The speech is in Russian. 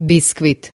Бисквит.